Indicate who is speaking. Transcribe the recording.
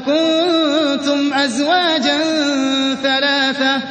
Speaker 1: وكنتم أزواجا ثلاثة